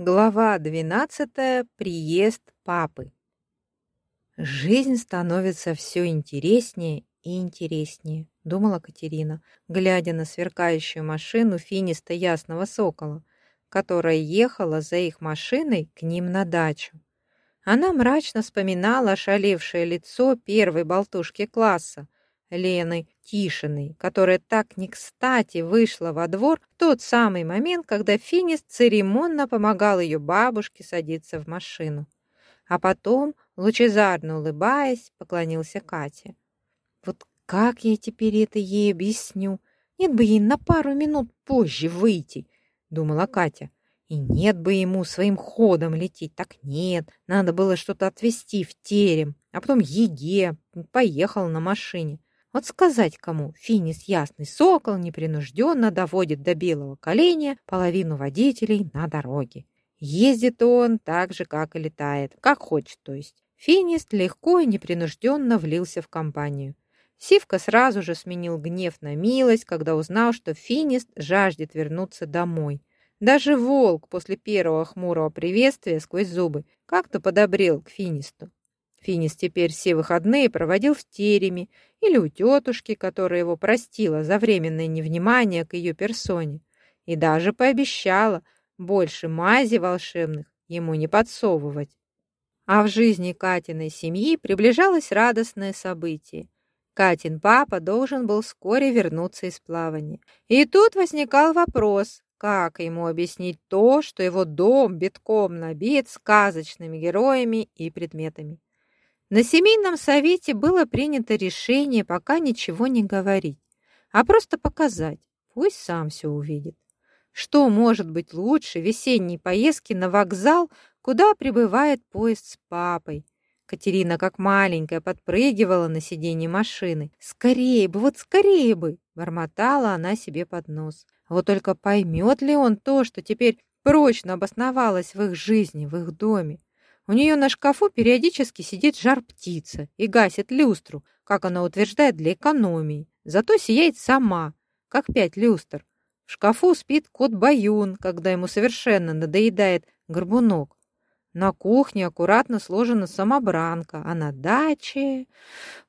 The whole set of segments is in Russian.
Глава 12. Приезд папы. Жизнь становится все интереснее и интереснее, думала Катерина, глядя на сверкающую машину финиста ясного сокола, которая ехала за их машиной к ним на дачу. Она мрачно вспоминала ошалевшее лицо первой болтушки класса, Лены Тишиной, которая так не кстати вышла во двор в тот самый момент, когда Финис церемонно помогал ее бабушке садиться в машину. А потом, лучезарно улыбаясь, поклонился Кате. «Вот как я теперь это ей объясню? Нет бы ей на пару минут позже выйти», — думала Катя. И нет бы ему своим ходом лететь, так нет, надо было что-то отвезти в терем, а потом Еге, поехал на машине. Вот сказать кому, Финис Ясный Сокол непринужденно доводит до белого коленя половину водителей на дороге. Ездит он так же, как и летает, как хочет, то есть. Финис легко и непринужденно влился в компанию. Сивка сразу же сменил гнев на милость, когда узнал, что Финист жаждет вернуться домой. Даже волк после первого хмурого приветствия сквозь зубы как-то подобрел к Финисту. Финис теперь все выходные проводил в тереме или у тетушки, которая его простила за временное невнимание к ее персоне, и даже пообещала больше мази волшебных ему не подсовывать. А в жизни Катиной семьи приближалось радостное событие. Катин папа должен был вскоре вернуться из плавания. И тут возникал вопрос, как ему объяснить то, что его дом битком набит сказочными героями и предметами. На семейном совете было принято решение пока ничего не говорить, а просто показать, пусть сам все увидит. Что может быть лучше весенней поездки на вокзал, куда прибывает поезд с папой? Катерина, как маленькая, подпрыгивала на сиденье машины. «Скорее бы, вот скорее бы!» – бормотала она себе под нос. Вот только поймет ли он то, что теперь прочно обосновалось в их жизни, в их доме? У нее на шкафу периодически сидит жар-птица и гасит люстру, как она утверждает, для экономии. Зато сияет сама, как пять люстр. В шкафу спит кот Баюн, когда ему совершенно надоедает горбунок. На кухне аккуратно сложена самобранка, а на даче...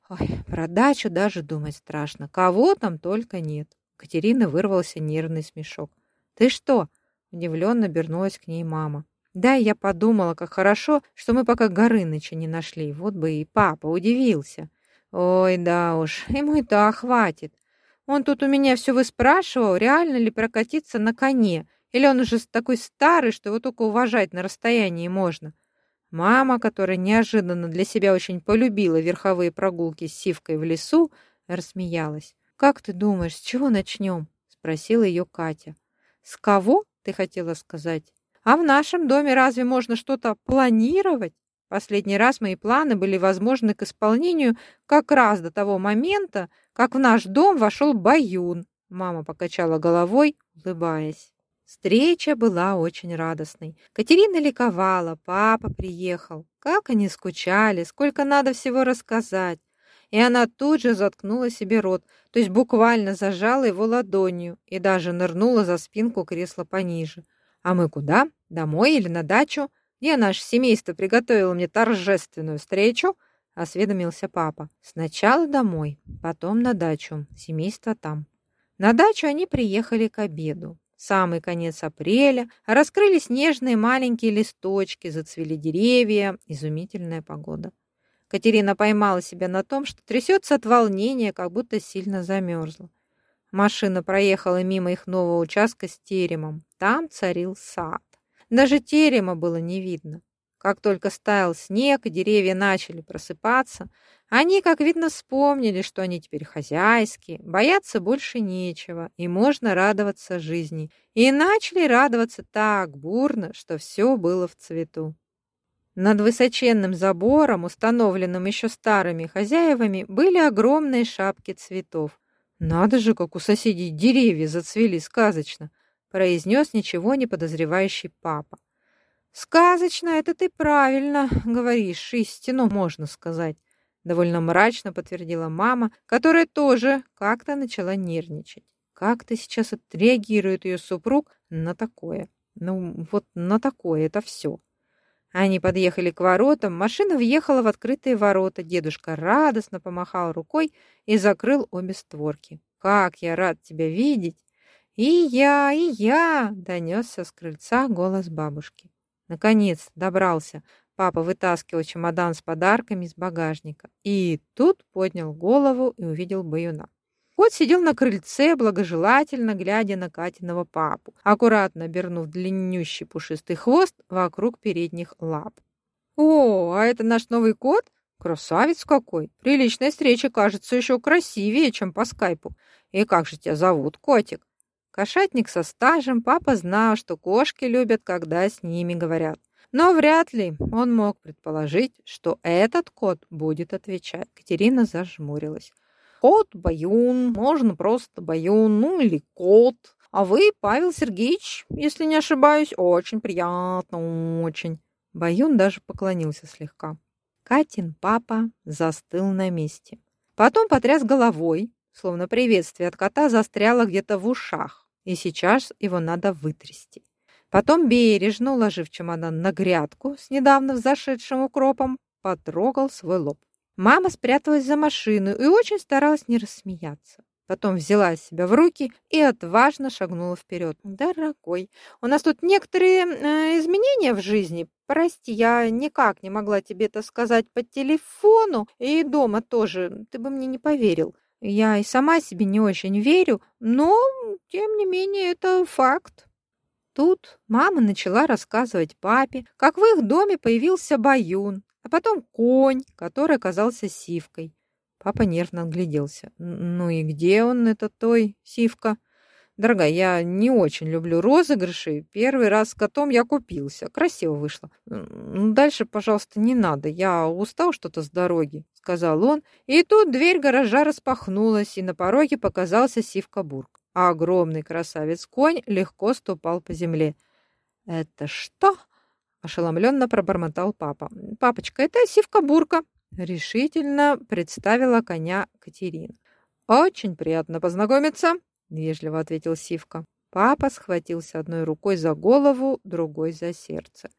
Ой, про дачу даже думать страшно. Кого там только нет. Катерина вырвался нервный смешок. «Ты что?» – удивленно обернулась к ней мама. Да, я подумала, как хорошо, что мы пока Горыныча не нашли. Вот бы и папа удивился. Ой, да уж, ему и так хватит. Он тут у меня все выспрашивал, реально ли прокатиться на коне, или он уже такой старый, что его только уважать на расстоянии можно. Мама, которая неожиданно для себя очень полюбила верховые прогулки с Сивкой в лесу, рассмеялась. «Как ты думаешь, с чего начнем?» — спросила ее Катя. «С кого, ты хотела сказать?» А в нашем доме разве можно что-то планировать? Последний раз мои планы были возможны к исполнению как раз до того момента, как в наш дом вошел Баюн. Мама покачала головой, улыбаясь. Встреча была очень радостной. Катерина ликовала, папа приехал. Как они скучали, сколько надо всего рассказать. И она тут же заткнула себе рот, то есть буквально зажала его ладонью и даже нырнула за спинку кресла пониже. А мы куда? Домой или на дачу? Где наше семейство приготовило мне торжественную встречу?» — осведомился папа. «Сначала домой, потом на дачу. Семейство там». На дачу они приехали к обеду. Самый конец апреля, раскрылись нежные маленькие листочки, зацвели деревья, изумительная погода. Катерина поймала себя на том, что трясется от волнения, как будто сильно замерзла. Машина проехала мимо их нового участка с теремом. Там царил сад. Даже терема было не видно. Как только стаял снег и деревья начали просыпаться, они, как видно, вспомнили, что они теперь хозяйские, бояться больше нечего, и можно радоваться жизни. И начали радоваться так бурно, что все было в цвету. Над высоченным забором, установленным еще старыми хозяевами, были огромные шапки цветов. «Надо же, как у соседей деревья зацвели сказочно!» произнес ничего не подозревающий папа. «Сказочно, это ты правильно говоришь, истину можно сказать», довольно мрачно подтвердила мама, которая тоже как-то начала нервничать. Как-то сейчас отреагирует ее супруг на такое? Ну, вот на такое это все. Они подъехали к воротам, машина въехала в открытые ворота. Дедушка радостно помахал рукой и закрыл обе створки. «Как я рад тебя видеть!» «И я, и я!» — донесся с крыльца голос бабушки. Наконец добрался. Папа вытаскивал чемодан с подарками из багажника. И тут поднял голову и увидел баюна. Кот сидел на крыльце, благожелательно глядя на Катиного папу, аккуратно обернув длиннющий пушистый хвост вокруг передних лап. «О, а это наш новый кот? Красавец какой! Приличная встреча кажется еще красивее, чем по скайпу. И как же тебя зовут, котик?» Кошатник со стажем, папа знал, что кошки любят, когда с ними говорят. Но вряд ли он мог предположить, что этот кот будет отвечать. Катерина зажмурилась. Кот Баюн, можно просто Баюн, ну или кот. А вы, Павел Сергеевич, если не ошибаюсь, очень приятно, очень. Баюн даже поклонился слегка. Катин папа застыл на месте. Потом потряс головой, словно приветствие от кота застряло где-то в ушах, и сейчас его надо вытрясти. Потом, бережно уложив чемодан на грядку с недавно взошедшим укропом, потрогал свой лоб. Мама спряталась за машину и очень старалась не рассмеяться. Потом взяла себя в руки и отважно шагнула вперед. «Дорогой, у нас тут некоторые э, изменения в жизни. Прости, я никак не могла тебе это сказать по телефону и дома тоже. Ты бы мне не поверил. Я и сама себе не очень верю, но, тем не менее, это факт». Тут мама начала рассказывать папе, как в их доме появился Баюн, потом конь, который оказался сивкой. Папа нервно огляделся. «Ну и где он, этот той, сивка?» «Дорогая, я не очень люблю розыгрыши. Первый раз с котом я купился. Красиво вышло. Дальше, пожалуйста, не надо. Я устал что-то с дороги», — сказал он. И тут дверь гаража распахнулась, и на пороге показался Сивка Бург. А огромный красавец-конь легко ступал по земле. «Это что?» Ошеломленно пробормотал папа. «Папочка, это сивка-бурка!» Решительно представила коня Катерина. «Очень приятно познакомиться!» Вежливо ответил Сивка. Папа схватился одной рукой за голову, другой за сердце.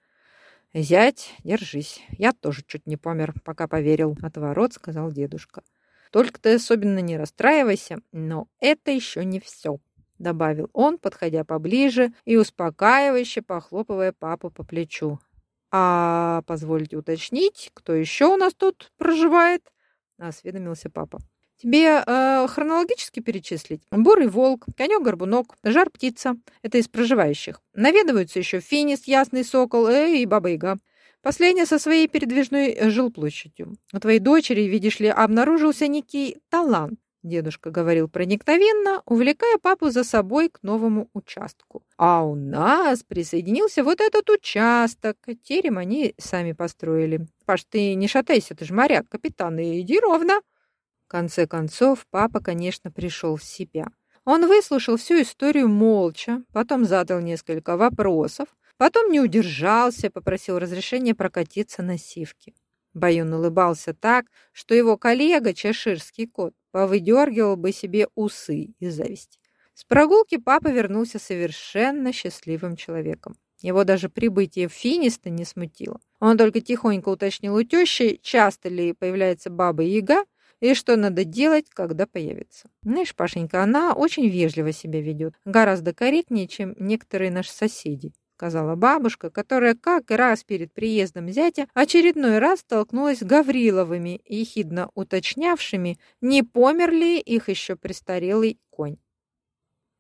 «Зять, держись. Я тоже чуть не помер, пока поверил», — от ворот сказал дедушка. «Только ты особенно не расстраивайся, но это еще не все добавил он, подходя поближе и успокаивающе похлопывая папу по плечу. «А позвольте уточнить, кто еще у нас тут проживает?» — осведомился папа. «Тебе э, хронологически перечислить? Бурый волк, конек-горбунок, жар-птица — это из проживающих. Наведываются еще финис, ясный сокол э, и баба-яга. Последняя со своей передвижной жилплощадью. У твоей дочери, видишь ли, обнаружился некий талант. Дедушка говорил проникновенно, увлекая папу за собой к новому участку. А у нас присоединился вот этот участок. Терем они сами построили. Паш, ты не шатайся, ты же моряк, капитан, и иди ровно. В конце концов, папа, конечно, пришел в себя. Он выслушал всю историю молча, потом задал несколько вопросов, потом не удержался, попросил разрешения прокатиться на сивке. Баюн улыбался так, что его коллега, чеширский кот, повыдергивал бы себе усы из зависти. С прогулки папа вернулся совершенно счастливым человеком. Его даже прибытие в Финиста не смутило. Он только тихонько уточнил у тещи, часто ли появляется баба-яга, и что надо делать, когда появится. Знаешь, Пашенька, она очень вежливо себя ведет, гораздо корректнее, чем некоторые наши соседи сказала бабушка, которая как раз перед приездом зятя очередной раз столкнулась с Гавриловыми, ехидно уточнявшими, не помер ли их еще престарелый конь.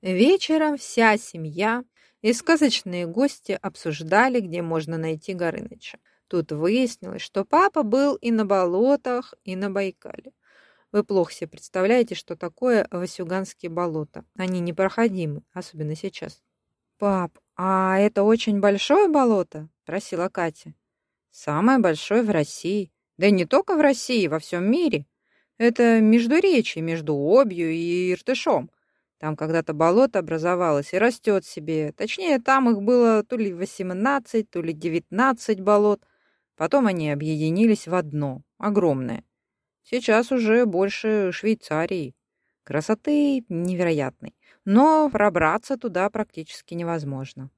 Вечером вся семья и сказочные гости обсуждали, где можно найти Горыныча. Тут выяснилось, что папа был и на болотах, и на Байкале. Вы плохо себе представляете, что такое Васюганские болота. Они непроходимы, особенно сейчас. «Пап, а это очень большое болото?» – спросила Катя. «Самое большое в России. Да и не только в России, во всем мире. Это междуречие между Обью и Иртышом. Там когда-то болото образовалось и растет себе. Точнее, там их было то ли 18, то ли 19 болот. Потом они объединились в одно, огромное. Сейчас уже больше Швейцарии. Красоты невероятной но пробраться туда практически невозможно.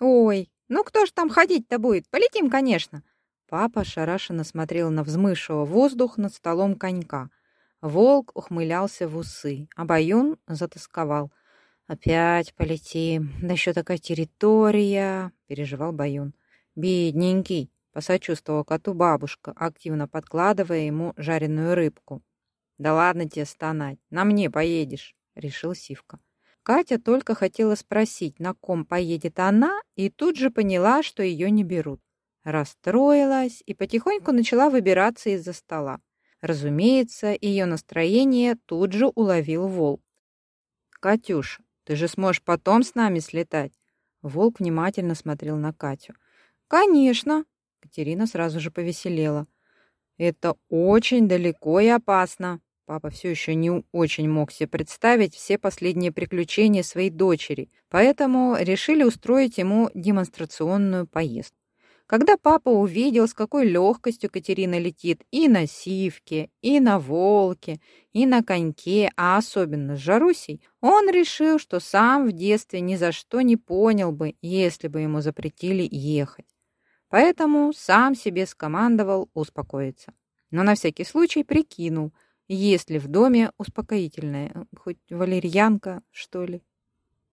Ой, ну кто ж там ходить-то будет? Полетим, конечно. Папа ошарашенно смотрел на взмывшего воздух над столом конька. Волк ухмылялся в усы, а Баюн затасковал. «Опять полетим, да еще такая территория!» — переживал Баюн. «Бедненький!» — посочувствовал коту бабушка, активно подкладывая ему жареную рыбку. «Да ладно тебе стонать, на мне поедешь!» — решил Сивка. Катя только хотела спросить, на ком поедет она, и тут же поняла, что ее не берут. Расстроилась и потихоньку начала выбираться из-за стола. Разумеется, ее настроение тут же уловил волк. «Катюш, ты же сможешь потом с нами слетать?» Волк внимательно смотрел на Катю. «Конечно!» Катерина сразу же повеселела. «Это очень далеко и опасно!» Папа все еще не очень мог себе представить все последние приключения своей дочери, поэтому решили устроить ему демонстрационную поездку. Когда папа увидел, с какой легкостью Катерина летит и на сивке, и на волке, и на коньке, а особенно с Жарусей, он решил, что сам в детстве ни за что не понял бы, если бы ему запретили ехать. Поэтому сам себе скомандовал успокоиться. Но на всякий случай прикинул, есть ли в доме успокоительное, хоть валерьянка, что ли.